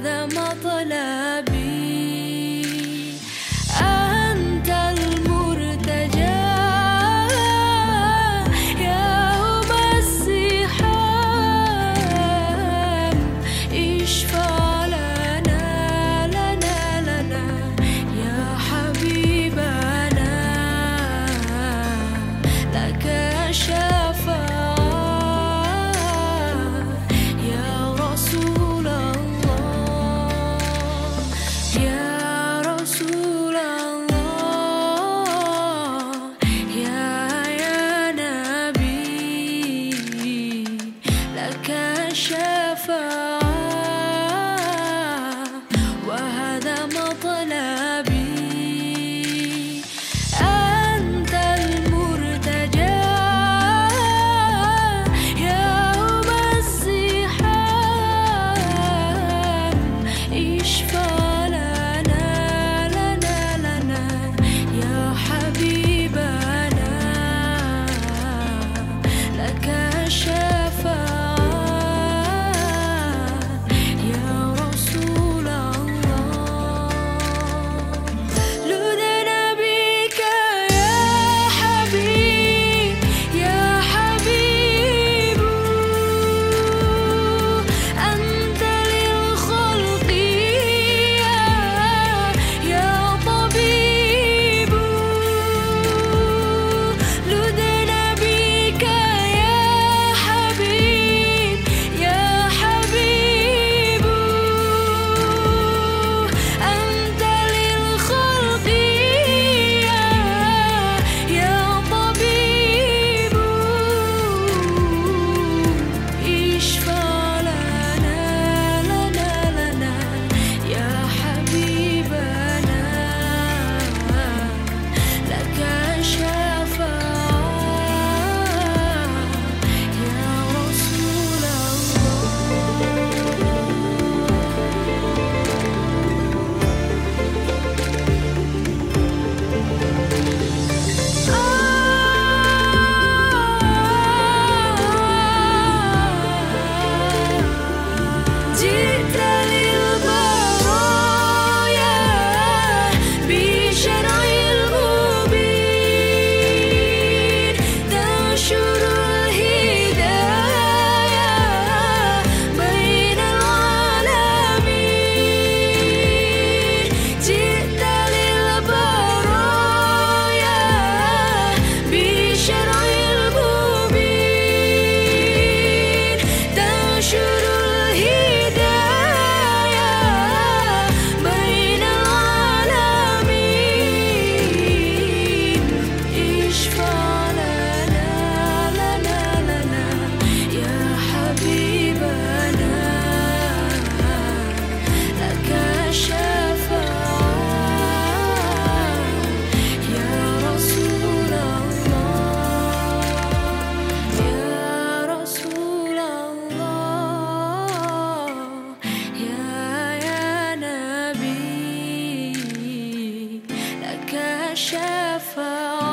هذا مطلبي shepherd.